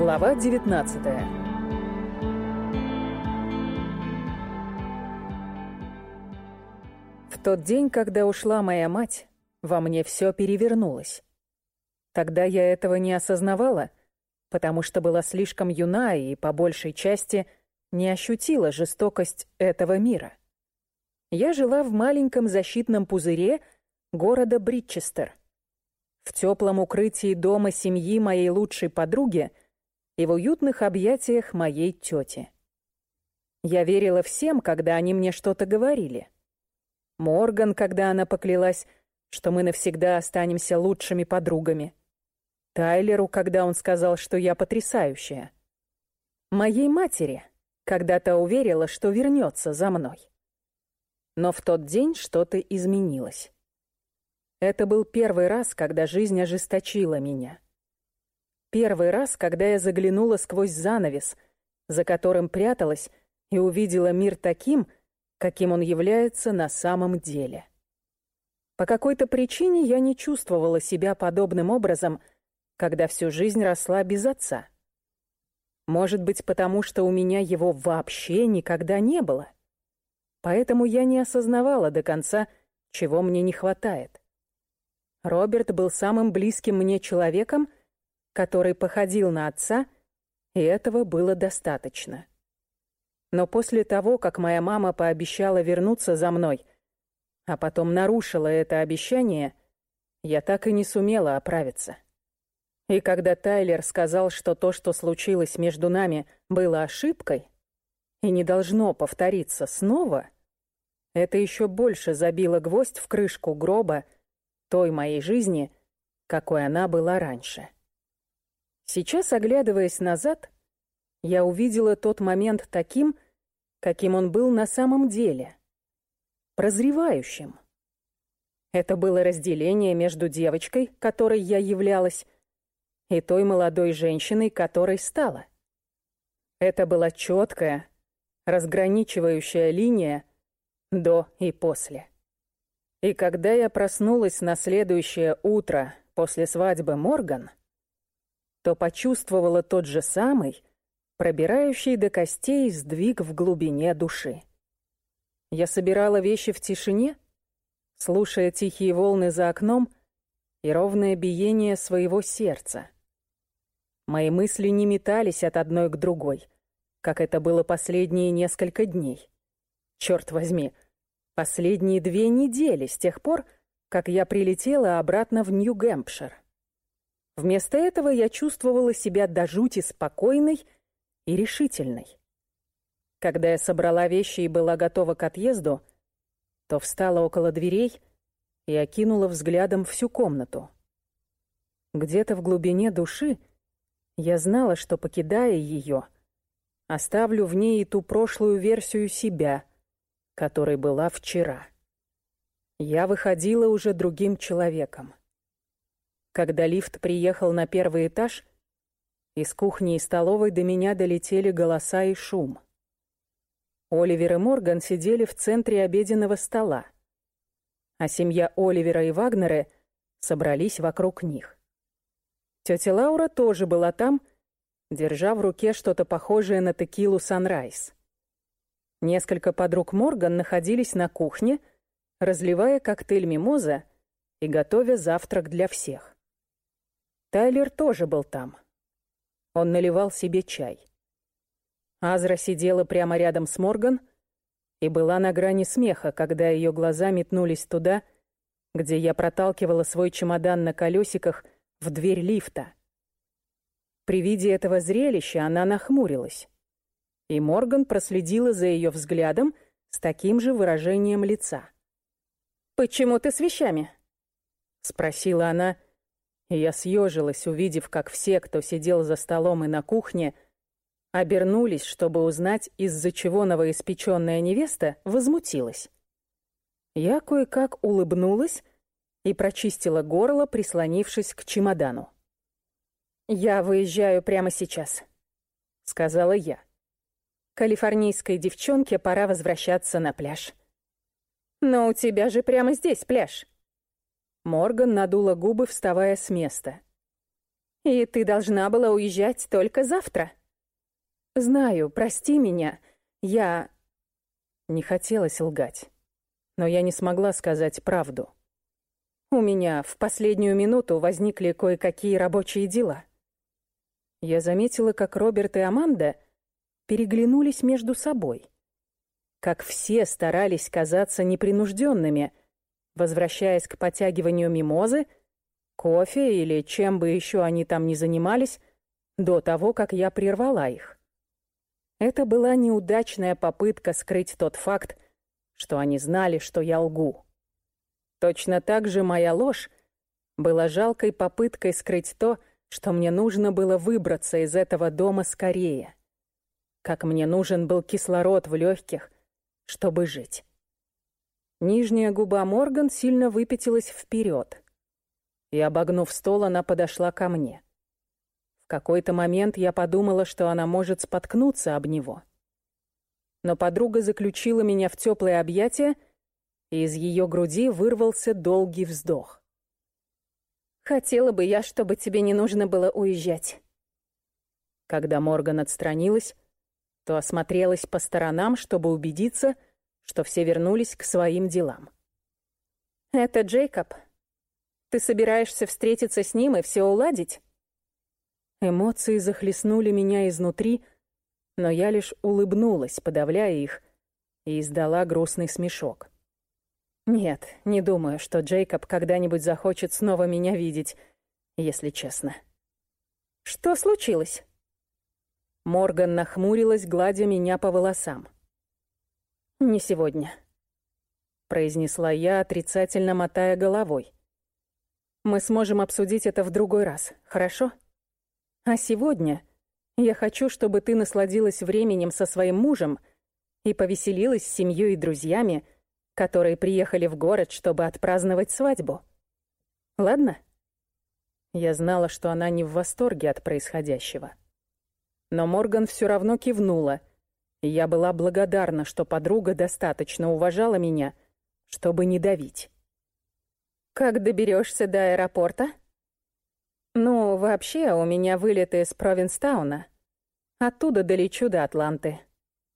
Глава 19 В тот день, когда ушла моя мать, во мне все перевернулось. Тогда я этого не осознавала, потому что была слишком юна и, по большей части, не ощутила жестокость этого мира. Я жила в маленьком защитном пузыре города Бритчестер, в теплом укрытии дома семьи моей лучшей подруги и в уютных объятиях моей тети. Я верила всем, когда они мне что-то говорили. Морган, когда она поклялась, что мы навсегда останемся лучшими подругами. Тайлеру, когда он сказал, что я потрясающая. Моей матери, когда-то уверила, что вернется за мной. Но в тот день что-то изменилось. Это был первый раз, когда жизнь ожесточила меня. Первый раз, когда я заглянула сквозь занавес, за которым пряталась, и увидела мир таким, каким он является на самом деле. По какой-то причине я не чувствовала себя подобным образом, когда всю жизнь росла без отца. Может быть, потому что у меня его вообще никогда не было. Поэтому я не осознавала до конца, чего мне не хватает. Роберт был самым близким мне человеком, который походил на отца, и этого было достаточно. Но после того, как моя мама пообещала вернуться за мной, а потом нарушила это обещание, я так и не сумела оправиться. И когда Тайлер сказал, что то, что случилось между нами, было ошибкой и не должно повториться снова, это еще больше забило гвоздь в крышку гроба той моей жизни, какой она была раньше. Сейчас, оглядываясь назад, я увидела тот момент таким, каким он был на самом деле. Прозревающим. Это было разделение между девочкой, которой я являлась, и той молодой женщиной, которой стала. Это была четкая, разграничивающая линия до и после. И когда я проснулась на следующее утро после свадьбы Морган, то почувствовала тот же самый, пробирающий до костей сдвиг в глубине души. Я собирала вещи в тишине, слушая тихие волны за окном и ровное биение своего сердца — Мои мысли не метались от одной к другой, как это было последние несколько дней. Черт возьми, последние две недели с тех пор, как я прилетела обратно в Нью-Гэмпшир. Вместо этого я чувствовала себя до жути спокойной и решительной. Когда я собрала вещи и была готова к отъезду, то встала около дверей и окинула взглядом всю комнату. Где-то в глубине души я знала, что, покидая ее, оставлю в ней и ту прошлую версию себя, которой была вчера. Я выходила уже другим человеком. Когда лифт приехал на первый этаж, из кухни и столовой до меня долетели голоса и шум. Оливер и Морган сидели в центре обеденного стола, а семья Оливера и Вагнера собрались вокруг них. Тетя Лаура тоже была там, держа в руке что-то похожее на текилу «Санрайз». Несколько подруг Морган находились на кухне, разливая коктейль «Мимоза» и готовя завтрак для всех. Тайлер тоже был там. Он наливал себе чай. Азра сидела прямо рядом с Морган и была на грани смеха, когда ее глаза метнулись туда, где я проталкивала свой чемодан на колесиках — в дверь лифта. При виде этого зрелища она нахмурилась, и Морган проследила за ее взглядом с таким же выражением лица. «Почему ты с вещами?» — спросила она, я съежилась, увидев, как все, кто сидел за столом и на кухне, обернулись, чтобы узнать, из-за чего новоиспеченная невеста возмутилась. Я кое-как улыбнулась, и прочистила горло, прислонившись к чемодану. «Я выезжаю прямо сейчас», — сказала я. «Калифорнийской девчонке пора возвращаться на пляж». «Но у тебя же прямо здесь пляж». Морган надула губы, вставая с места. И ты должна была уезжать только завтра. Знаю, прости меня. Я... Не хотелось лгать. Но я не смогла сказать правду. У меня в последнюю минуту возникли кое-какие рабочие дела. Я заметила, как Роберт и Аманда переглянулись между собой. Как все старались казаться непринужденными, возвращаясь к потягиванию мимозы — кофе или чем бы еще они там ни занимались, до того, как я прервала их. Это была неудачная попытка скрыть тот факт, что они знали, что я лгу. Точно так же моя ложь была жалкой попыткой скрыть то, что мне нужно было выбраться из этого дома скорее. Как мне нужен был кислород в легких, чтобы жить. Нижняя губа Морган сильно выпятилась вперед и, обогнув стол, она подошла ко мне. В какой-то момент я подумала, что она может споткнуться об него. Но подруга заключила меня в теплое объятие, и из ее груди вырвался долгий вздох. «Хотела бы я, чтобы тебе не нужно было уезжать». Когда Морган отстранилась, то осмотрелась по сторонам, чтобы убедиться, что все вернулись к своим делам. «Это Джейкоб», ты собираешься встретиться с ним и все уладить?» Эмоции захлестнули меня изнутри, но я лишь улыбнулась, подавляя их, и издала грустный смешок. Нет, не думаю, что Джейкоб когда-нибудь захочет снова меня видеть, если честно. Что случилось? Морган нахмурилась, гладя меня по волосам. «Не сегодня», — произнесла я, отрицательно мотая головой. Мы сможем обсудить это в другой раз, хорошо? А сегодня я хочу, чтобы ты насладилась временем со своим мужем и повеселилась с семьей и друзьями, которые приехали в город, чтобы отпраздновать свадьбу. Ладно? Я знала, что она не в восторге от происходящего. Но Морган все равно кивнула, я была благодарна, что подруга достаточно уважала меня, чтобы не давить. Как доберешься до аэропорта? Ну, вообще, у меня вылеты из Провинстауна. Оттуда долечу до Атланты.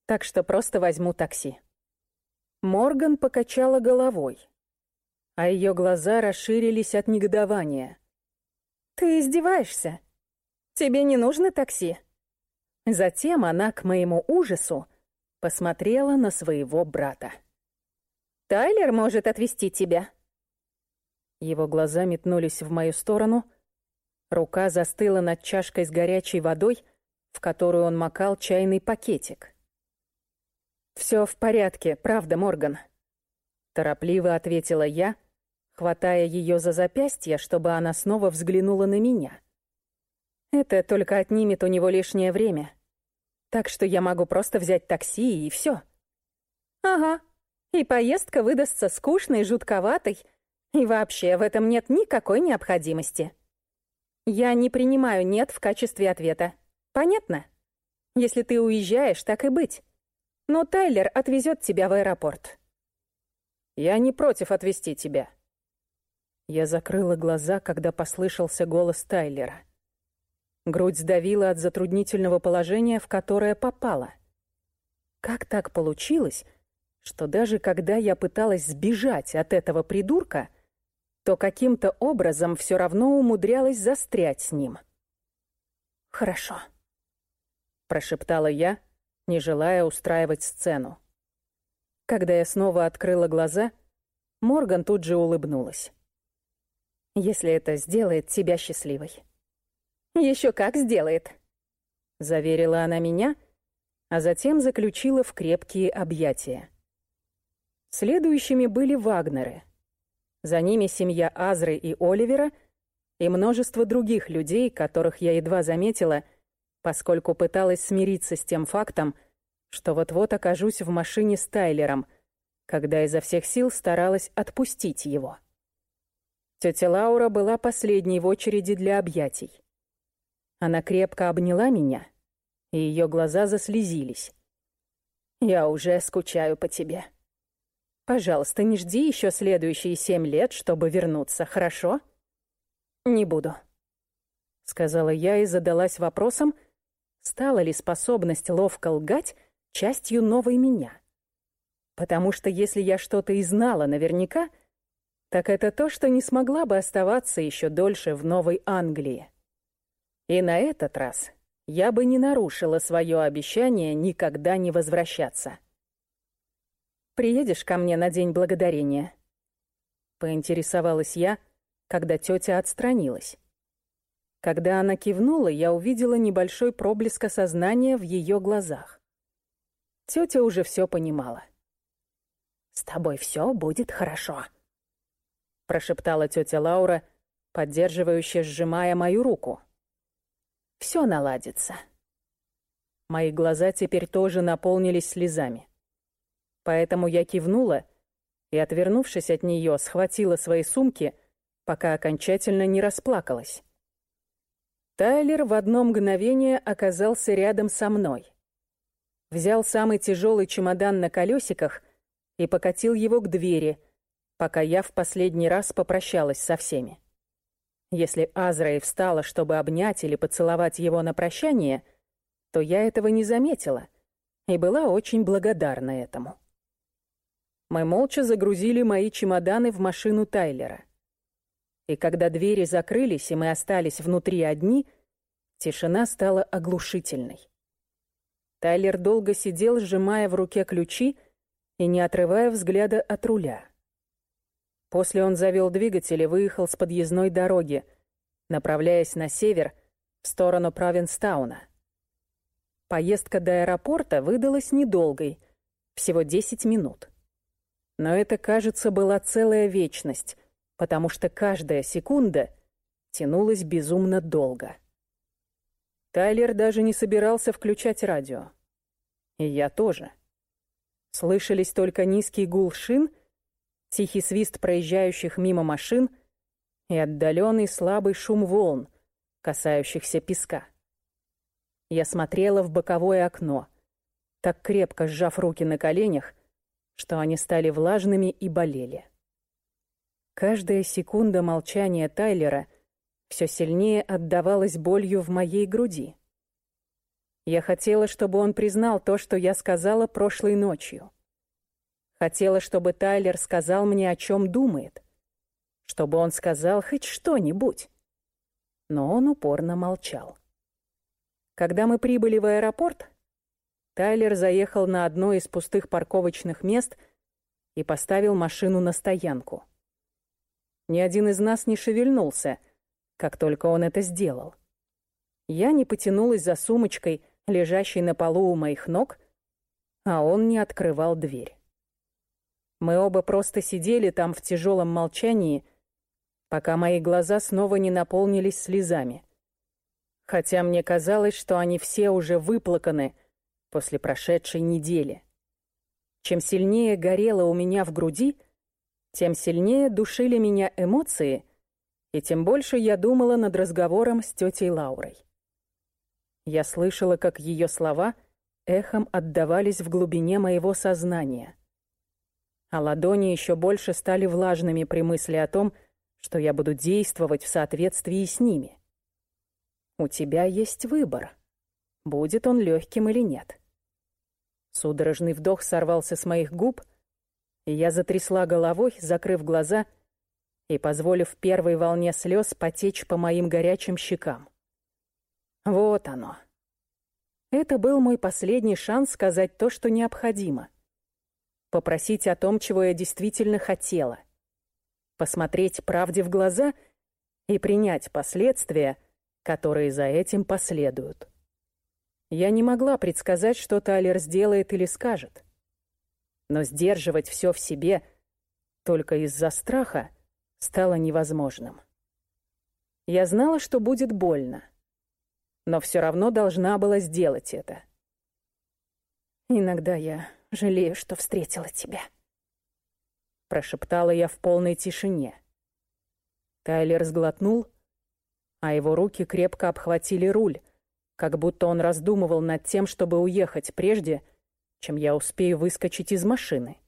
Так что просто возьму такси. Морган покачала головой, а ее глаза расширились от негодования. «Ты издеваешься? Тебе не нужно такси?» Затем она, к моему ужасу, посмотрела на своего брата. «Тайлер может отвезти тебя», его глаза метнулись в мою сторону. Рука застыла над чашкой с горячей водой, в которую он макал чайный пакетик. «Все в порядке, правда, Морган?» Торопливо ответила я, хватая ее за запястье, чтобы она снова взглянула на меня. «Это только отнимет у него лишнее время. Так что я могу просто взять такси и все. «Ага, и поездка выдастся скучной, жутковатой, и вообще, в этом нет никакой необходимости. Я не принимаю «нет» в качестве ответа. Понятно? Если ты уезжаешь, так и быть. Но Тайлер отвезет тебя в аэропорт. Я не против отвезти тебя. Я закрыла глаза, когда послышался голос Тайлера. Грудь сдавила от затруднительного положения, в которое попала. Как так получилось, что даже когда я пыталась сбежать от этого придурка, то каким-то образом все равно умудрялась застрять с ним. «Хорошо», — прошептала я, не желая устраивать сцену. Когда я снова открыла глаза, Морган тут же улыбнулась. «Если это сделает тебя счастливой». «Еще как сделает», — заверила она меня, а затем заключила в крепкие объятия. Следующими были Вагнеры — за ними семья Азры и Оливера и множество других людей, которых я едва заметила, поскольку пыталась смириться с тем фактом, что вот-вот окажусь в машине с Тайлером, когда изо всех сил старалась отпустить его. Тетя Лаура была последней в очереди для объятий. Она крепко обняла меня, и ее глаза заслезились. «Я уже скучаю по тебе», Пожалуйста, не жди еще следующие семь лет, чтобы вернуться, хорошо? Не буду. — сказала я и задалась вопросом, стала ли способность ловко лгать частью новой меня. Потому что если я что-то и знала наверняка, так это то, что не смогла бы оставаться еще дольше в Новой Англии. И на этот раз я бы не нарушила свое обещание никогда не возвращаться. «Приедешь ко мне на День Благодарения?» Поинтересовалась я, когда тетя отстранилась. Когда она кивнула, я увидела небольшой проблеск осознания в ее глазах. Тетя уже все понимала. «С тобой все будет хорошо», — прошептала тетя Лаура, поддерживающе сжимая мою руку. «Все наладится». Мои глаза теперь тоже наполнились слезами. Поэтому я кивнула и, отвернувшись от нее, схватила свои сумки, пока окончательно не расплакалась. Тайлер в одно мгновение оказался рядом со мной. Взял самый тяжелый чемодан на колесиках — и покатил его к двери, пока я в последний раз попрощалась со всеми. Если Азра и встала, чтобы обнять или поцеловать его на прощание, то я этого не заметила и была очень благодарна этому. Мы молча загрузили мои чемоданы в машину Тайлера. И когда двери закрылись, и мы остались внутри одни, тишина стала оглушительной. Тайлер долго сидел, сжимая в руке ключи, и не отрывая взгляда от руля. После он завел двигатель и выехал с подъездной дороги, направляясь на север, в сторону Провинстауна. Поездка до аэропорта выдалась недолгой, всего 10 минут. Но это, кажется, была целая вечность, потому что каждая секунда тянулась безумно долго. Тайлер даже не собирался включать радио. И я тоже. Слышались только низкий гул шин, тихий свист проезжающих мимо машин и отдаленный слабый шум волн, касающихся песка. Я смотрела в боковое окно, так крепко сжав руки на коленях, что они стали влажными и болели. Каждая секунда молчания Тайлера все сильнее отдавалась болью в моей груди. Я хотела, чтобы он признал то, что я сказала прошлой ночью. Хотела, чтобы Тайлер сказал мне, о чем думает. Чтобы он сказал хоть что-нибудь. Но он упорно молчал. Когда мы прибыли в аэропорт, Тайлер заехал на одно из пустых парковочных мест и поставил машину на стоянку. Ни один из нас не шевельнулся, как только он это сделал. Я не потянулась за сумочкой, лежащей на полу у моих ног, а он не открывал дверь. Мы оба просто сидели там в тяжелом молчании, пока мои глаза снова не наполнились слезами. Хотя мне казалось, что они все уже выплаканы после прошедшей недели. Чем сильнее горело у меня в груди, тем сильнее душили меня эмоции, и тем больше я думала над разговором с тетей Лаурой. Я слышала, как ее слова эхом отдавались в глубине моего сознания. А ладони еще больше стали влажными при мысли о том, что я буду действовать в соответствии с ними. У тебя есть выбор, будет он легким или нет. Судорожный вдох сорвался с моих губ, и я затрясла головой, закрыв глаза и позволив первой волне слез потечь по моим горячим щекам. Вот оно. Это был мой последний шанс сказать то, что необходимо. Попросить о том, чего я действительно хотела. Посмотреть правде в глаза и принять последствия, которые за этим последуют. Я не могла предсказать, что Тайлер сделает или скажет. Но сдерживать все в себе только из-за страха стало невозможным. Я знала, что будет больно но все равно должна была сделать это. «Иногда я жалею, что встретила тебя», — прошептала я в полной тишине. Тайлер сглотнул, а его руки крепко обхватили руль, как будто он раздумывал над тем, чтобы уехать прежде, чем я успею выскочить из машины.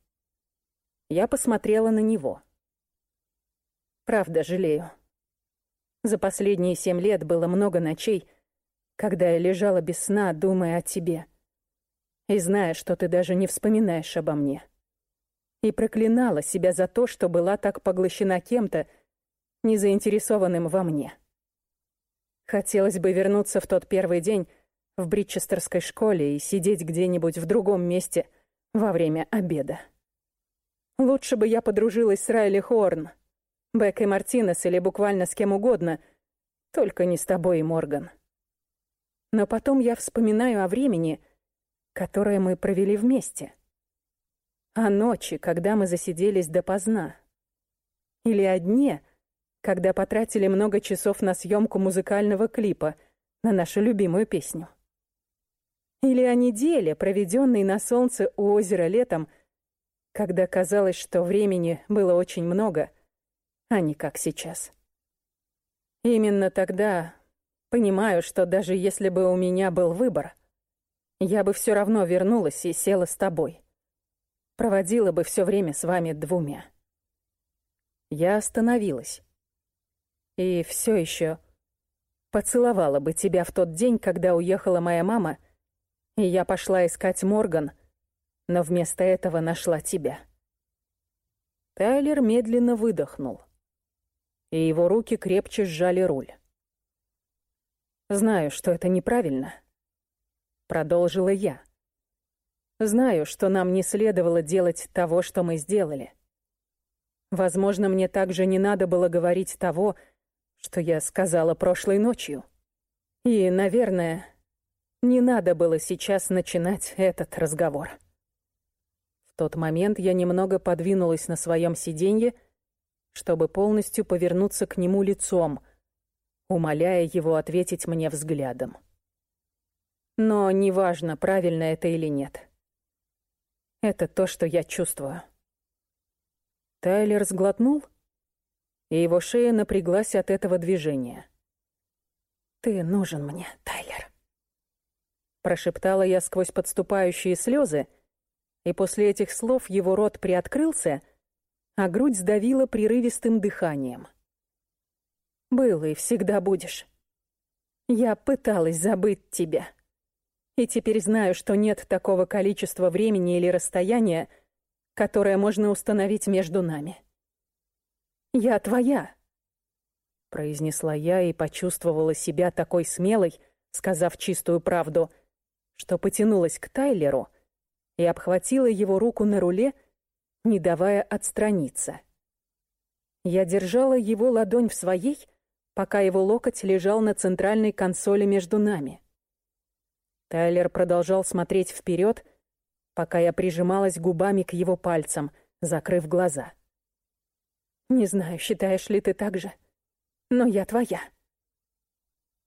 Я посмотрела на него. «Правда, жалею. За последние семь лет было много ночей, когда я лежала без сна, думая о тебе. И зная, что ты даже не вспоминаешь обо мне. И проклинала себя за то, что была так поглощена кем-то, не заинтересованным во мне. Хотелось бы вернуться в тот первый день в Бритчестерской школе и сидеть где-нибудь в другом месте во время обеда. Лучше бы я подружилась с Райли Хорн, Бек и Мартинес или буквально с кем угодно, только не с тобой, Морган. Но потом я вспоминаю о времени, которое мы провели вместе. О ночи, когда мы засиделись допоздна. Или о дне, когда потратили много часов на съемку музыкального клипа на нашу любимую песню. Или о неделе, проведенной на солнце у озера летом, когда казалось, что времени было очень много — а не как сейчас. Именно тогда понимаю, что даже если бы у меня был выбор, я бы все равно вернулась и села с тобой. Проводила бы все время с вами двумя. Я остановилась. И все еще поцеловала бы тебя в тот день, когда уехала моя мама, и я пошла искать Морган, но вместо этого нашла тебя. Тайлер медленно выдохнул и его руки крепче сжали руль. «Знаю, что это неправильно», — продолжила я. «Знаю, что нам не следовало делать того, что мы сделали. Возможно, мне также не надо было говорить того, что я сказала прошлой ночью. И, наверное, не надо было сейчас начинать этот разговор». В тот момент я немного подвинулась на своем сиденье, чтобы полностью повернуться к нему лицом, умоляя его ответить мне взглядом. Но неважно, правильно это или нет. Это то, что я чувствую. Тайлер сглотнул, и его шея напряглась от этого движения. «Ты нужен мне, Тайлер», — прошептала я сквозь подступающие слезы, и после этих слов его рот приоткрылся — а грудь сдавила прерывистым дыханием. «Был и всегда будешь. Я пыталась забыть тебя. И теперь знаю, что нет такого количества времени или расстояния, которое можно установить между нами. Я твоя», — произнесла я и почувствовала себя такой смелой, сказав чистую правду, что потянулась к Тайлеру и обхватила его руку на руле, — не давая отстраниться. Я держала его ладонь в своей, пока его локоть лежал на центральной консоли между нами. Тайлер продолжал смотреть вперед, пока я прижималась губами к его пальцам, закрыв глаза. «Не знаю, считаешь ли ты так же, но я твоя».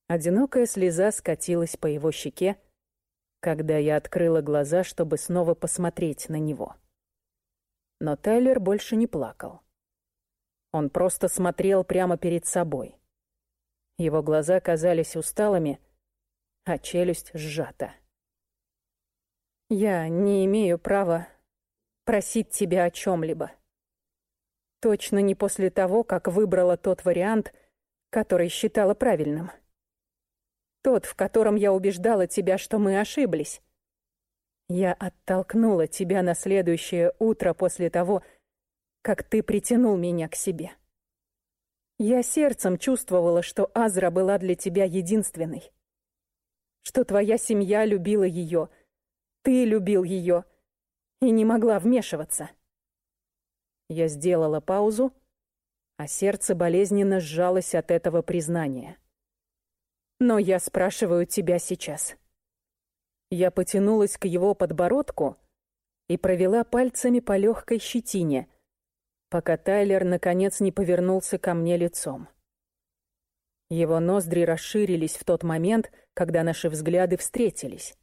Одинокая слеза скатилась по его щеке, когда я открыла глаза, чтобы снова посмотреть на него. Но Тайлер больше не плакал. Он просто смотрел прямо перед собой. Его глаза казались усталыми, а челюсть сжата. «Я не имею права просить тебя о чем-либо. Точно не после того, как выбрала тот вариант, который считала правильным. Тот, в котором я убеждала тебя, что мы ошиблись. Я оттолкнула тебя на следующее утро после того, как ты притянул меня к себе. Я сердцем чувствовала, что Азра была для тебя единственной. Что твоя семья любила ее, ты любил ее и не могла вмешиваться. Я сделала паузу, а сердце болезненно сжалось от этого признания. Но я спрашиваю тебя сейчас — я потянулась к его подбородку и провела пальцами по легкой щетине, пока Тайлер наконец не повернулся ко мне лицом. Его ноздри расширились в тот момент, когда наши взгляды встретились.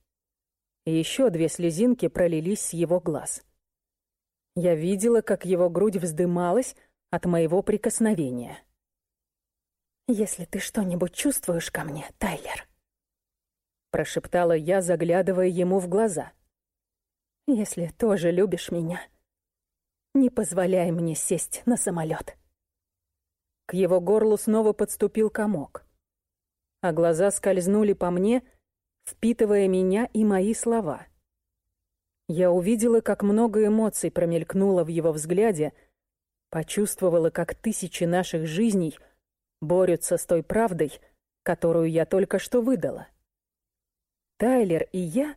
Еще две слезинки пролились с его глаз. Я видела, как его грудь вздымалась от моего прикосновения. «Если ты что-нибудь чувствуешь ко мне, Тайлер», прошептала я, заглядывая ему в глаза. «Если тоже любишь меня, не позволяй мне сесть на самолет. К его горлу снова подступил комок, а глаза скользнули по мне, впитывая меня и мои слова. Я увидела, как много эмоций промелькнуло в его взгляде, почувствовала, как тысячи наших жизней борются с той правдой, которую я только что выдала. Тайлер и я,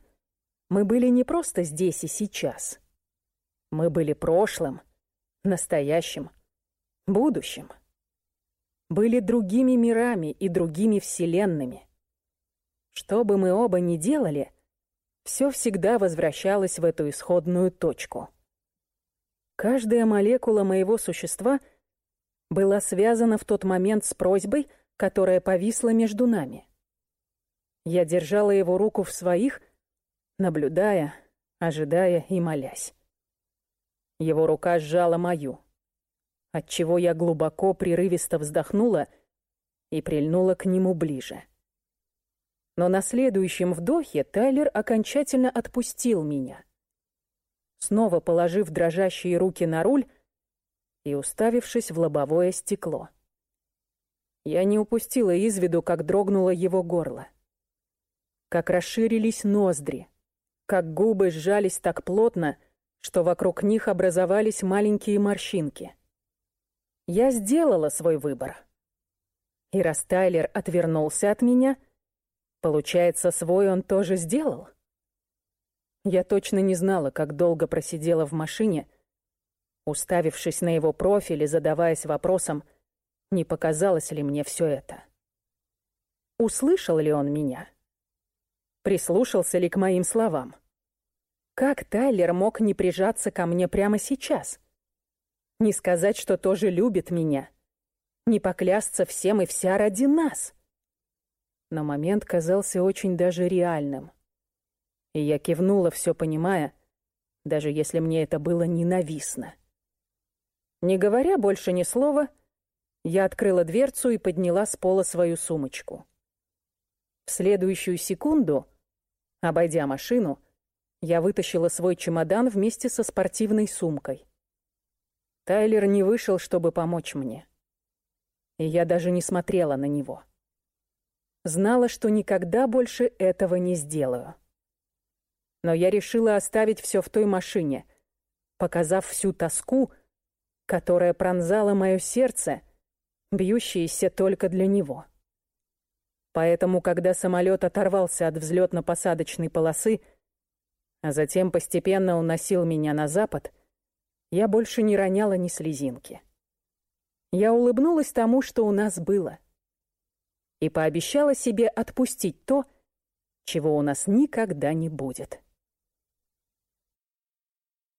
мы были не просто здесь и сейчас. Мы были прошлым, настоящим, будущим. Были другими мирами и другими вселенными. Что бы мы оба ни делали, все всегда возвращалось в эту исходную точку. Каждая молекула моего существа была связана в тот момент с просьбой, которая повисла между нами. Я держала его руку в своих, наблюдая, ожидая и молясь. Его рука сжала мою, отчего я глубоко, прерывисто вздохнула и прильнула к нему ближе. Но на следующем вдохе Тайлер окончательно отпустил меня, снова положив дрожащие руки на руль и уставившись в лобовое стекло. Я не упустила из виду, как дрогнуло его горло. Как расширились ноздри. Как губы сжались так плотно, что вокруг них образовались маленькие морщинки. Я сделала свой выбор. И раз Тайлер отвернулся от меня, получается, свой он тоже сделал? Я точно не знала, как долго просидела в машине, уставившись на его профиль и задаваясь вопросом — не показалось ли мне все это. Услышал ли он меня? Прислушался ли к моим словам? Как Тайлер мог не прижаться ко мне прямо сейчас? Не сказать, что тоже любит меня? Не поклясться всем и вся ради нас? Но момент казался очень даже реальным. И я кивнула, все понимая, даже если мне это было ненавистно. Не говоря больше ни слова, я открыла дверцу и подняла с пола свою сумочку. В следующую секунду, обойдя машину, я вытащила свой чемодан вместе со спортивной сумкой. Тайлер не вышел, чтобы помочь мне. И я даже не смотрела на него. Знала, что никогда больше этого не сделаю. Но я решила оставить все в той машине, показав всю тоску, которая пронзала мое сердце — бьющиеся только для него. Поэтому, когда самолет оторвался от взлетно-посадочной полосы, а затем постепенно уносил меня на запад, я больше не роняла ни слезинки. Я улыбнулась тому, что у нас было, и пообещала себе отпустить то, чего у нас никогда не будет.